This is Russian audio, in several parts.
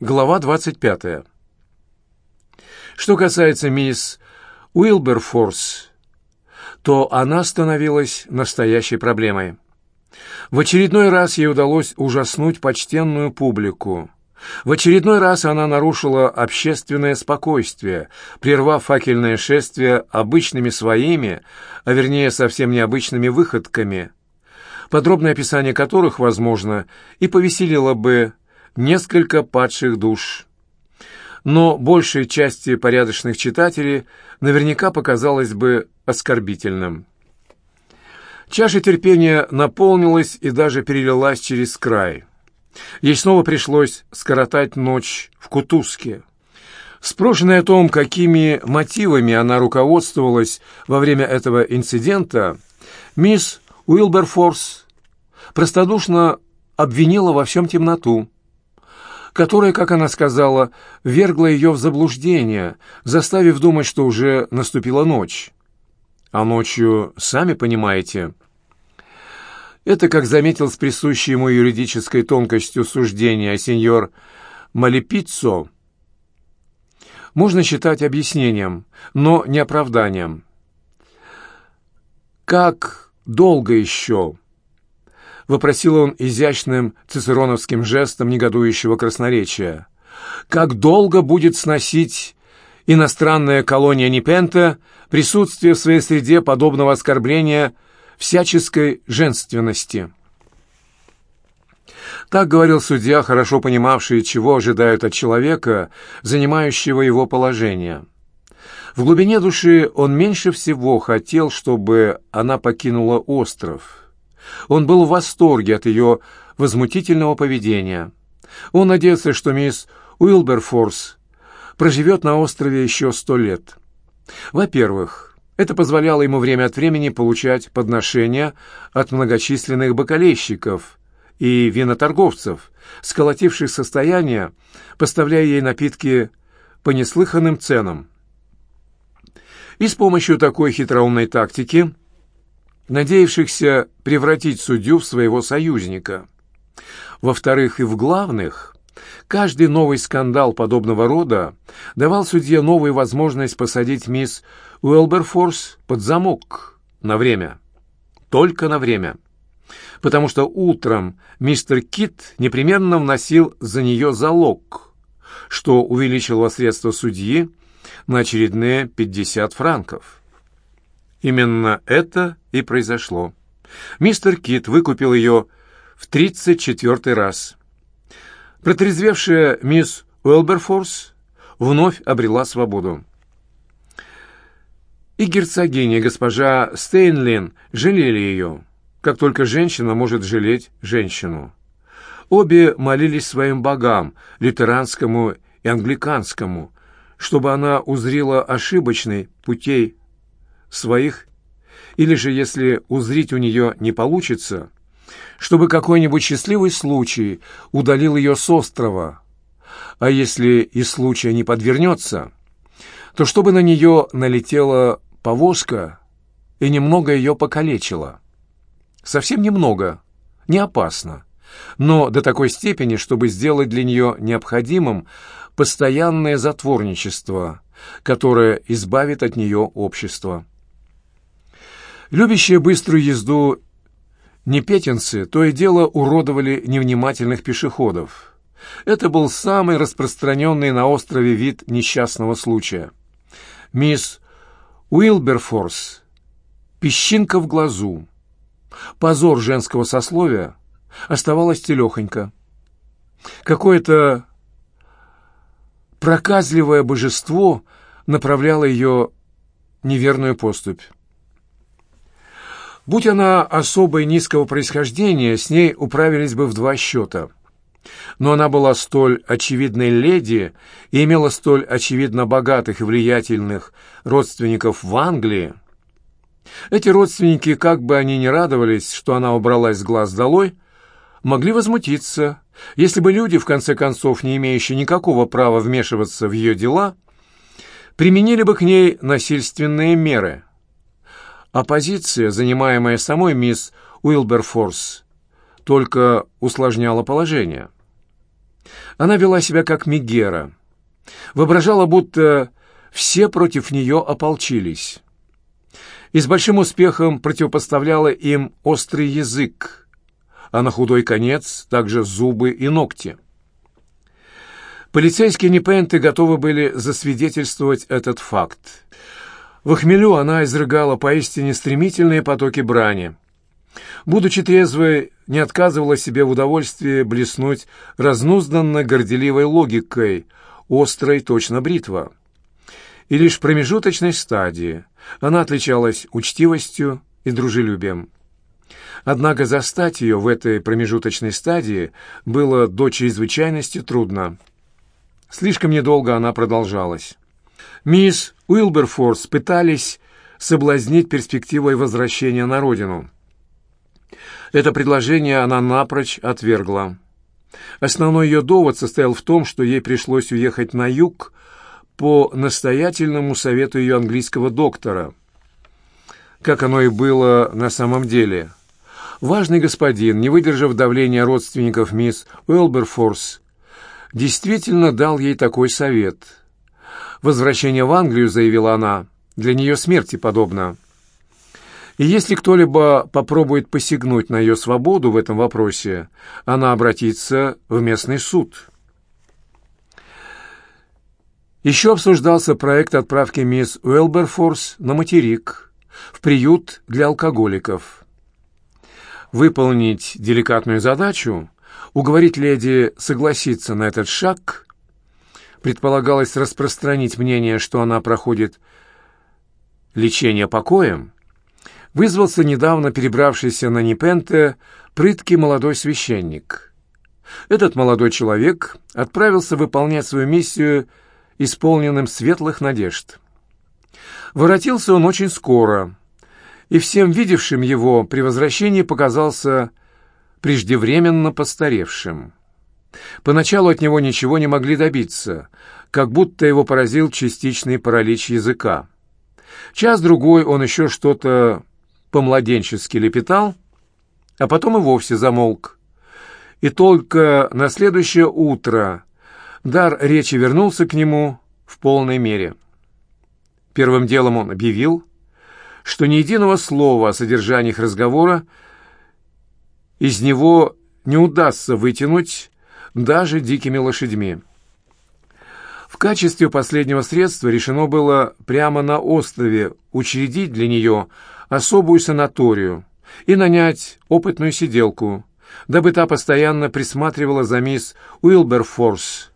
Глава 25. Что касается мисс Уилберфорс, то она становилась настоящей проблемой. В очередной раз ей удалось ужаснуть почтенную публику. В очередной раз она нарушила общественное спокойствие, прервав факельное шествие обычными своими, а вернее совсем необычными выходками, подробное описание которых, возможно, и повеселило бы несколько падших душ. Но большей части порядочных читателей наверняка показалось бы оскорбительным. Чаша терпения наполнилась и даже перелилась через край. Ей снова пришлось скоротать ночь в Кутузке. Спрошенная о том, какими мотивами она руководствовалась во время этого инцидента, мисс Уилберфорс простодушно обвинила во всем темноту, которая, как она сказала, вергла ее в заблуждение, заставив думать, что уже наступила ночь. А ночью, сами понимаете, это, как заметил с присущей ему юридической тонкостью суждения сеньор Малипиццо, можно считать объяснением, но не оправданием. «Как долго еще?» — вопросил он изящным цицероновским жестом негодующего красноречия. «Как долго будет сносить иностранная колония Непента присутствие в своей среде подобного оскорбления всяческой женственности?» Так говорил судья, хорошо понимавший, чего ожидают от человека, занимающего его положение. В глубине души он меньше всего хотел, чтобы она покинула остров — он был в восторге от ее возмутительного поведения. Он надеялся, что мисс Уилберфорс проживет на острове еще сто лет. Во-первых, это позволяло ему время от времени получать подношения от многочисленных бокалейщиков и виноторговцев, сколотивших состояние, поставляя ей напитки по неслыханным ценам. И с помощью такой хитроумной тактики – надеявшихся превратить судью в своего союзника. Во-вторых, и в главных, каждый новый скандал подобного рода давал судье новую возможность посадить мисс Уэлберфорс под замок на время. Только на время. Потому что утром мистер Кит непременно вносил за нее залог, что увеличило средства судьи на очередные 50 франков. Именно это и произошло. Мистер Кит выкупил ее в тридцать четвертый раз. Протрезвевшая мисс Уэлберфорс вновь обрела свободу. И герцогиня, госпожа Стейнлин, жалели ее, как только женщина может жалеть женщину. Обе молились своим богам, лютеранскому и англиканскому, чтобы она узрела ошибочный путей своих, или же, если узрить у нее не получится, чтобы какой-нибудь счастливый случай удалил ее с острова, а если и случая не подвернется, то чтобы на нее налетела повозка и немного ее покалечила. Совсем немного, не опасно, но до такой степени, чтобы сделать для нее необходимым постоянное затворничество, которое избавит от нее общество. Любящие быструю езду непетенцы то и дело уродовали невнимательных пешеходов. Это был самый распространенный на острове вид несчастного случая. Мисс Уилберфорс, песчинка в глазу, позор женского сословия, оставалась телехонько. Какое-то проказливое божество направляло ее неверную поступь. Будь она особой низкого происхождения, с ней управились бы в два счета. Но она была столь очевидной леди и имела столь очевидно богатых и влиятельных родственников в Англии. Эти родственники, как бы они ни радовались, что она убралась с глаз долой, могли возмутиться, если бы люди, в конце концов, не имеющие никакого права вмешиваться в ее дела, применили бы к ней насильственные меры – а позиция, занимаемая самой мисс Уилберфорс, только усложняла положение. Она вела себя как Мегера. Воображала, будто все против нее ополчились. И с большим успехом противопоставляла им острый язык, а на худой конец также зубы и ногти. Полицейские Непенты готовы были засвидетельствовать этот факт. В хмелю она изрыгала поистине стремительные потоки брани. Будучи трезвой, не отказывала себе в удовольствии блеснуть разнузданно горделивой логикой, острой точно бритва. И лишь в промежуточной стадии она отличалась учтивостью и дружелюбием. Однако застать ее в этой промежуточной стадии было до чрезвычайности трудно. Слишком недолго она продолжалась. Мисс Уилберфорс пытались соблазнить перспективой возвращения на родину. Это предложение она напрочь отвергла. Основной ее довод состоял в том, что ей пришлось уехать на юг по настоятельному совету ее английского доктора, как оно и было на самом деле. Важный господин, не выдержав давления родственников мисс Уилберфорс, действительно дал ей такой совет. «Возвращение в Англию, — заявила она, — для нее смерти подобно. И если кто-либо попробует посягнуть на ее свободу в этом вопросе, она обратится в местный суд». Еще обсуждался проект отправки мисс Уэлберфорс на материк, в приют для алкоголиков. Выполнить деликатную задачу Уговорить леди согласиться на этот шаг предполагалось распространить мнение, что она проходит лечение покоем, вызвался недавно перебравшийся на Непенте прыткий молодой священник. Этот молодой человек отправился выполнять свою миссию исполненным светлых надежд. Воротился он очень скоро, и всем видевшим его при возвращении показался преждевременно постаревшим. Поначалу от него ничего не могли добиться, как будто его поразил частичный паралич языка. Час-другой он еще что-то помладенчески лепетал, а потом и вовсе замолк. И только на следующее утро дар речи вернулся к нему в полной мере. Первым делом он объявил, что ни единого слова о содержании их разговора из него не удастся вытянуть даже дикими лошадьми. В качестве последнего средства решено было прямо на острове учредить для нее особую санаторию и нанять опытную сиделку, дабы та постоянно присматривала за мисс Уилберфорс.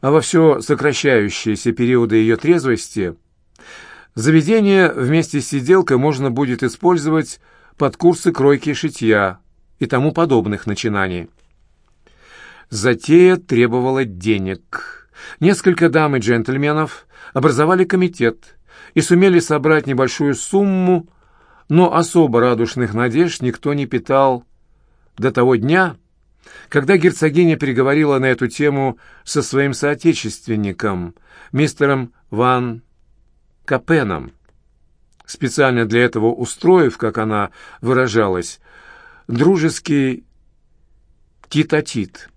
А во все сокращающиеся периоды ее трезвости заведение вместе с сиделкой можно будет использовать под курсы кройки и шитья и тому подобных начинаний. Затея требовала денег. Несколько дам и джентльменов образовали комитет и сумели собрать небольшую сумму, но особо радушных надежд никто не питал до того дня, когда герцогиня переговорила на эту тему со своим соотечественником, мистером Ван Капеном специально для этого устроив, как она выражалась, дружеский тит-а-тит.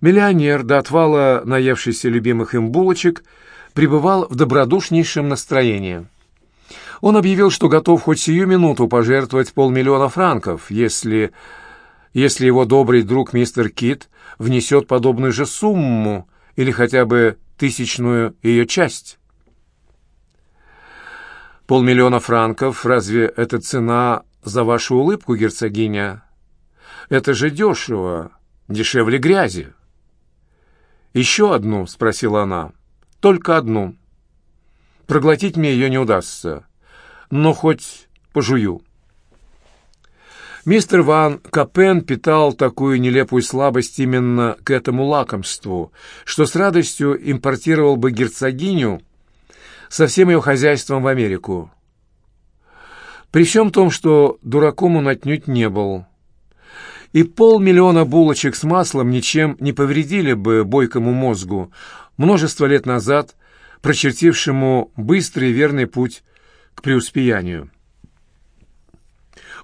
Миллионер, до отвала наевшийся любимых им булочек, пребывал в добродушнейшем настроении. Он объявил, что готов хоть сию минуту пожертвовать полмиллиона франков, если, если его добрый друг мистер Кит внесет подобную же сумму или хотя бы тысячную ее часть. Полмиллиона франков, разве это цена за вашу улыбку, герцогиня? Это же дешево, дешевле грязи. «Еще одну?» — спросила она. «Только одну. Проглотить мне ее не удастся, но хоть пожую». Мистер Ван Капен питал такую нелепую слабость именно к этому лакомству, что с радостью импортировал бы герцогиню со всем ее хозяйством в Америку. При всем том, что дураком он отнюдь не был. И полмиллиона булочек с маслом ничем не повредили бы бойкому мозгу, множество лет назад прочертившему быстрый и верный путь к преуспеянию.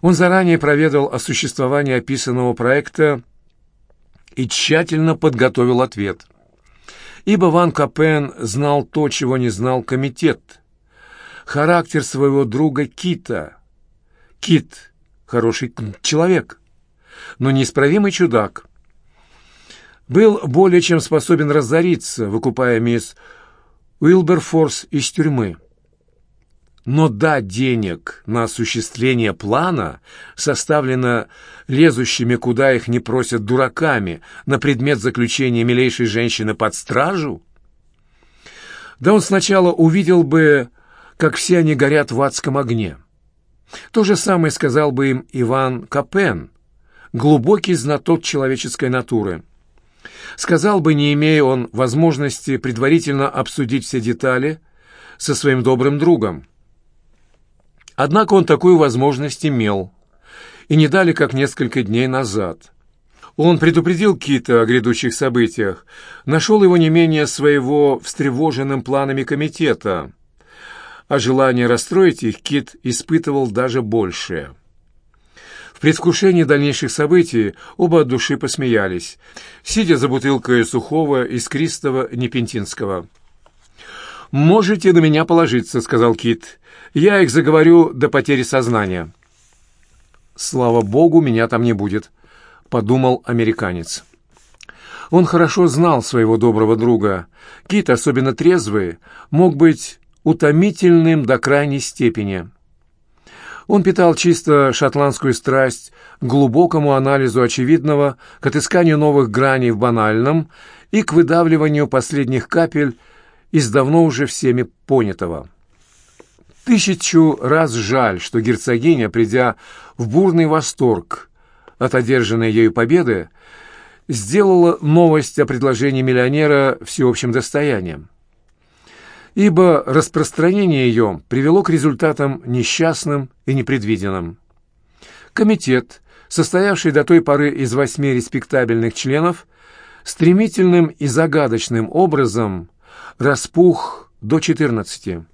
Он заранее проведал о существовании описанного проекта и тщательно подготовил ответ. Ибо Ван Капен знал то, чего не знал комитет. Характер своего друга Кита. Кит — хороший человек, но неисправимый чудак. Был более чем способен разориться, выкупая мисс Уилберфорс из тюрьмы. Но дать денег на осуществление плана составлено лезущими, куда их не просят, дураками на предмет заключения милейшей женщины под стражу? Да он сначала увидел бы, как все они горят в адском огне. То же самое сказал бы им Иван Капен, глубокий знаток человеческой натуры. Сказал бы, не имея он возможности предварительно обсудить все детали со своим добрым другом. Однако он такую возможность имел, и не дали, как несколько дней назад. Он предупредил Кита о грядущих событиях, нашел его не менее своего встревоженным планами комитета, а желание расстроить их Кит испытывал даже большее. В предвкушении дальнейших событий оба от души посмеялись, сидя за бутылкой сухого искристого непентинского. «Можете на меня положиться», — сказал Кит. «Я их заговорю до потери сознания». «Слава богу, меня там не будет», — подумал американец. Он хорошо знал своего доброго друга. Кит, особенно трезвый, мог быть утомительным до крайней степени. Он питал чисто шотландскую страсть к глубокому анализу очевидного, к отысканию новых граней в банальном и к выдавливанию последних капель из давно уже всеми понятого. Тысячу раз жаль, что герцогиня, придя в бурный восторг от одержанной ею победы, сделала новость о предложении миллионера всеобщим достоянием ибо распространение ее привело к результатам несчастным и непредвиденным. Комитет, состоявший до той поры из восьми респектабельных членов, стремительным и загадочным образом распух до четырнадцати.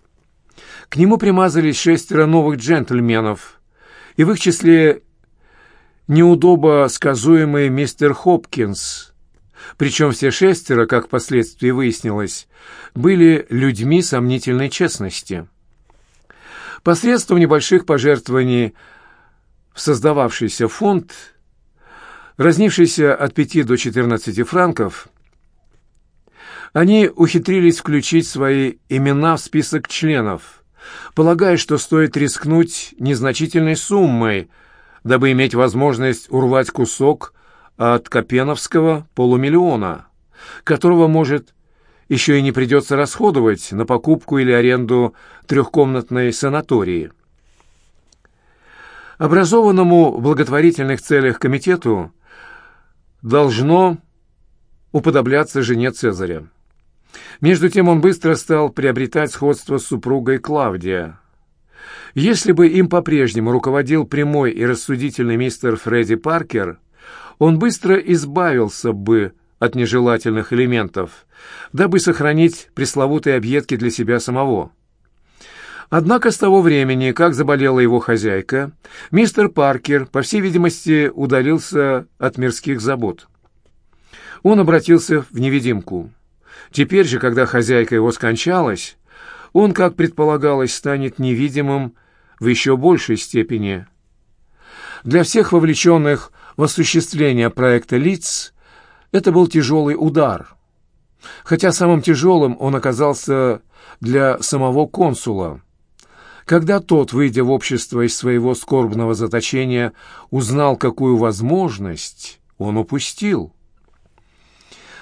К нему примазались шестеро новых джентльменов, и в их числе неудобо сказуемый мистер Хопкинс – причем все шестеро, как впоследствии выяснилось, были людьми сомнительной честности. Посредством небольших пожертвований в создававшийся фонд, разнившийся от 5 до 14 франков, они ухитрились включить свои имена в список членов, полагая, что стоит рискнуть незначительной суммой, дабы иметь возможность урвать кусок от Копеновского полумиллиона, которого, может, еще и не придется расходовать на покупку или аренду трехкомнатной санатории. Образованному в благотворительных целях комитету должно уподобляться жене Цезаря. Между тем он быстро стал приобретать сходство с супругой Клавдия. Если бы им по-прежнему руководил прямой и рассудительный мистер Фредди Паркер, он быстро избавился бы от нежелательных элементов, дабы сохранить пресловутые объедки для себя самого. Однако с того времени, как заболела его хозяйка, мистер Паркер, по всей видимости, удалился от мирских забот. Он обратился в невидимку. Теперь же, когда хозяйка его скончалась, он, как предполагалось, станет невидимым в еще большей степени. Для всех вовлеченных в осуществление проекта лиц это был тяжелый удар. Хотя самым тяжелым он оказался для самого консула. Когда тот, выйдя в общество из своего скорбного заточения, узнал, какую возможность он упустил.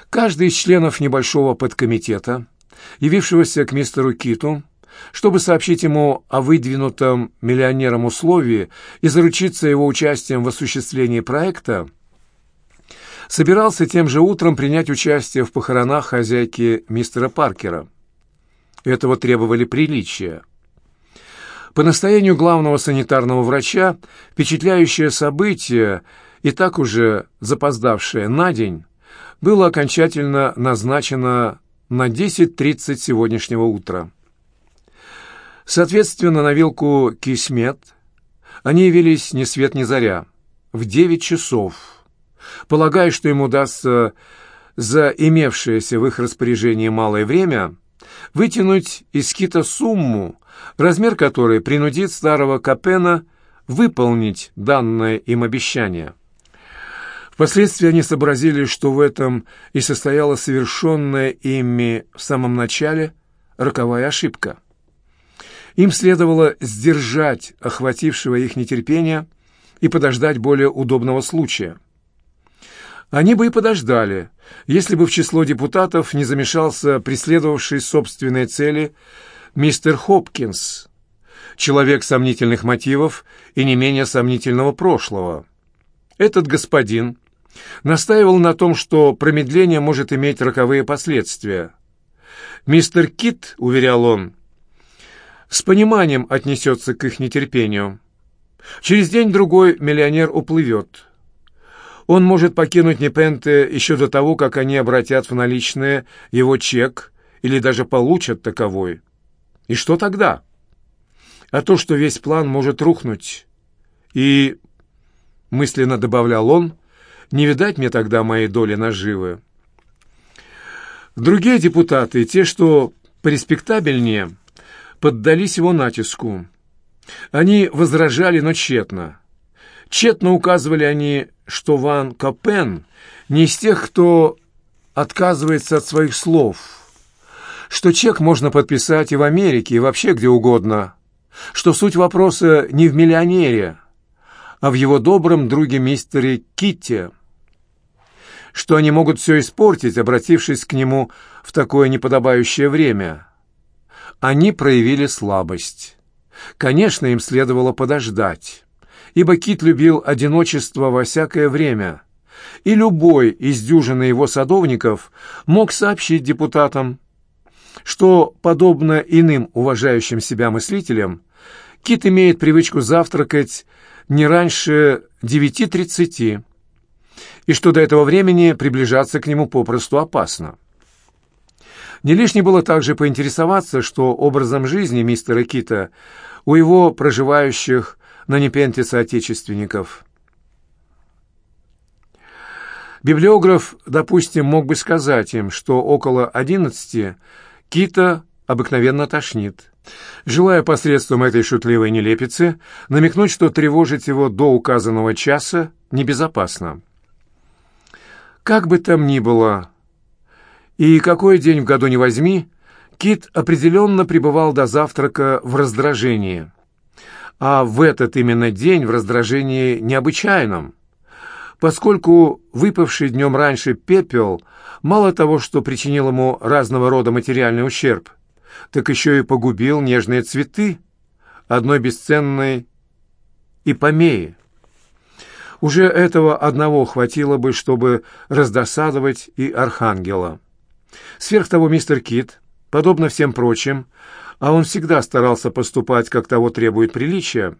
Каждый из членов небольшого подкомитета, явившегося к мистеру Киту, чтобы сообщить ему о выдвинутом миллионером условии и заручиться его участием в осуществлении проекта, собирался тем же утром принять участие в похоронах хозяйки мистера Паркера. Этого требовали приличия. По настоянию главного санитарного врача впечатляющее событие, и так уже запоздавшее на день, было окончательно назначено на 10.30 сегодняшнего утра. Соответственно, на вилку «Кисмет» они явились ни свет ни заря, в девять часов, полагая, что им удастся за имевшееся в их распоряжении малое время вытянуть из кита сумму, размер которой принудит старого Капена выполнить данное им обещание. Впоследствии они сообразили, что в этом и состояла совершенная ими в самом начале роковая ошибка. Им следовало сдержать охватившего их нетерпение и подождать более удобного случая. Они бы и подождали, если бы в число депутатов не замешался преследовавший собственные цели мистер Хопкинс, человек сомнительных мотивов и не менее сомнительного прошлого. Этот господин настаивал на том, что промедление может иметь роковые последствия. Мистер Кит, уверял он, с пониманием отнесется к их нетерпению. Через день-другой миллионер уплывет. Он может покинуть Непенте еще до того, как они обратят в наличные его чек или даже получат таковой. И что тогда? А то, что весь план может рухнуть. И, мысленно добавлял он, не видать мне тогда моей доли наживы. Другие депутаты, те, что пореспектабельнее, поддались его натиску. Они возражали, но тщетно. Тщетно указывали они, что Ван Копен не из тех, кто отказывается от своих слов, что чек можно подписать и в Америке, и вообще где угодно, что суть вопроса не в миллионере, а в его добром друге мистере Китте, что они могут все испортить, обратившись к нему в такое неподобающее время. Они проявили слабость. Конечно, им следовало подождать, ибо Кит любил одиночество во всякое время, и любой из дюжины его садовников мог сообщить депутатам, что, подобно иным уважающим себя мыслителям, Кит имеет привычку завтракать не раньше 9.30, и что до этого времени приближаться к нему попросту опасно. Не лишне было также поинтересоваться, что образом жизни мистера Кита у его проживающих на Непенте соотечественников. Библиограф, допустим, мог бы сказать им, что около одиннадцати Кита обыкновенно тошнит. Желая посредством этой шутливой нелепицы намекнуть, что тревожить его до указанного часа небезопасно. Как бы там ни было, и какой день в году не возьми, Кит определенно пребывал до завтрака в раздражении. А в этот именно день в раздражении необычайном, поскольку выпавший днем раньше пепел мало того, что причинил ему разного рода материальный ущерб, так еще и погубил нежные цветы одной бесценной ипомеи. Уже этого одного хватило бы, чтобы раздосадовать и архангела. Сверх того, мистер Кит, подобно всем прочим, а он всегда старался поступать, как того требует приличия,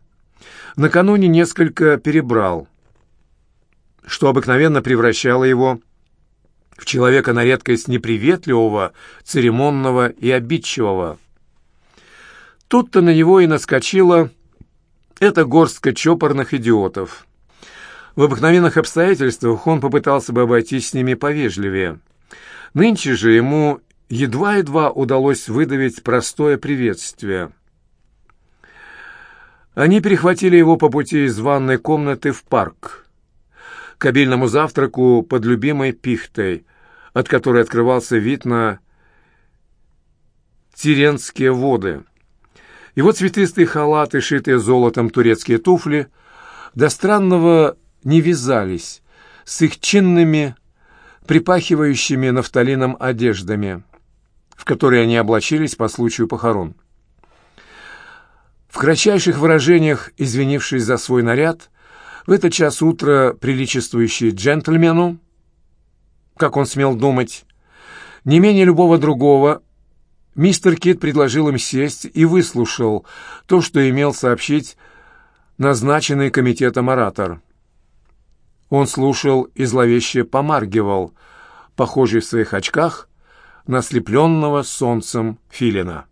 накануне несколько перебрал, что обыкновенно превращало его в человека на редкость неприветливого, церемонного и обидчивого. Тут-то на него и наскочила эта горстка чопорных идиотов. В обыкновенных обстоятельствах он попытался бы обойтись с ними повежливее – Нынче же ему едва-едва удалось выдавить простое приветствие. Они перехватили его по пути из ванной комнаты в парк, к обильному завтраку под любимой пихтой, от которой открывался вид на Тиренские воды. Его цветистые халаты, шитые золотом турецкие туфли, до странного не вязались с их чинными припахивающими нафталином одеждами, в которые они облачились по случаю похорон. В кратчайших выражениях, извинившись за свой наряд, в этот час утра, приличествующий джентльмену, как он смел думать, не менее любого другого, мистер Кит предложил им сесть и выслушал то, что имел сообщить назначенный комитетом оратор. Он слушал и зловеще помаргивал, похожий в своих очках на ослепленного солнцем филина.